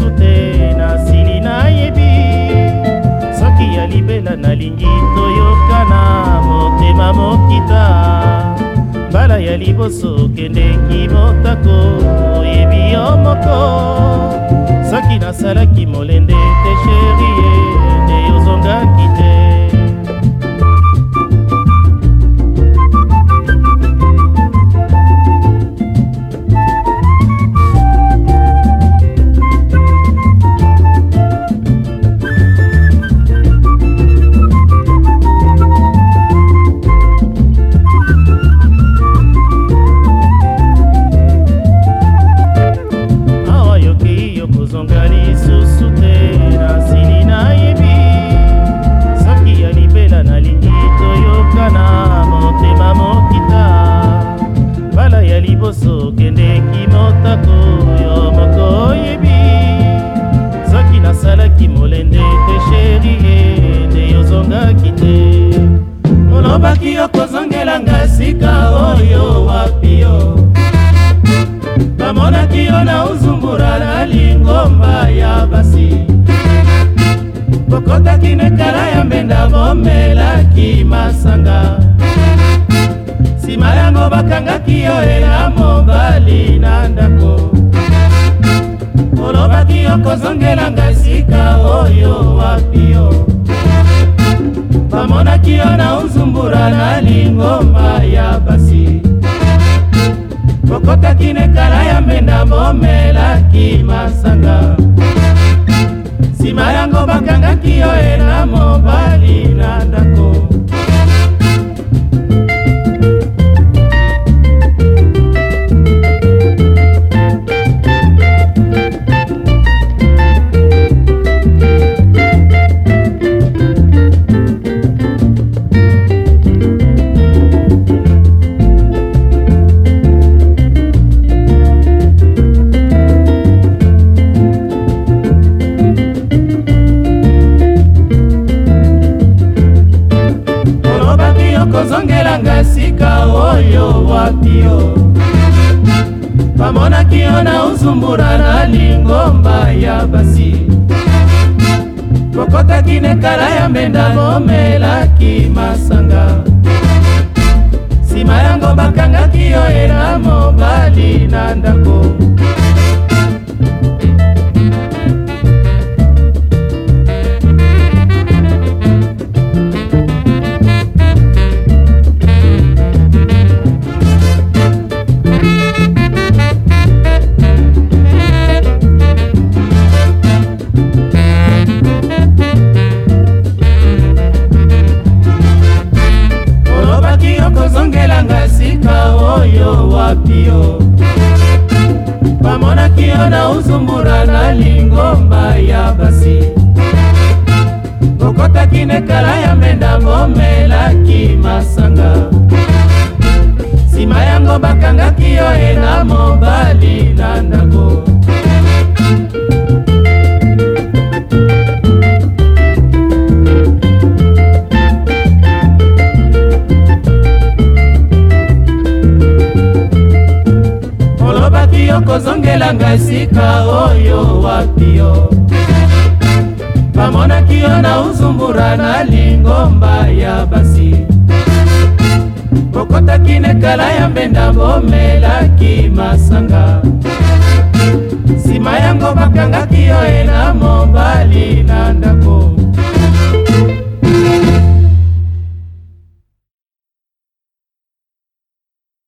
lisusu te nasili nayebi soki ya libela nalingi toyoka na motema mokita mbala ya liboso kendeki motako oyebi yo moko soki nasalaki molende te sherie nde yozongaki te eleki motako yo moko oyebi soki nasalaki molende te sherie nde yozongaki te olobaki okozongelanga sika oyo wapi yo bamonaki yo na uzumbura na lingomba ya basi bokotaki nekala ya mbenda bomelaki okozongela ngai sika oyo wapio bamonaki yo na unzumbura na lingomba ya basi kokotaki nekala ya mbenda bomelaki masanga bazongelanga sika oyo wapi yo bamonaki yo na uzumbura na lingomba ya basi bokotaki nekala ya mbenda bomelaki masanga nsima yango bakangaki yo ela mobali na kozumbura na lingomba ya basi kokotaki nekala ya menda ngomelaki masa osalelanga esika oyo wapi yo bamonaki yo na uzumbura na lingomba ya basi bokotaki nekala ya mbenda bomelaki masanga nsima yango bakangaki yo ena mobali nana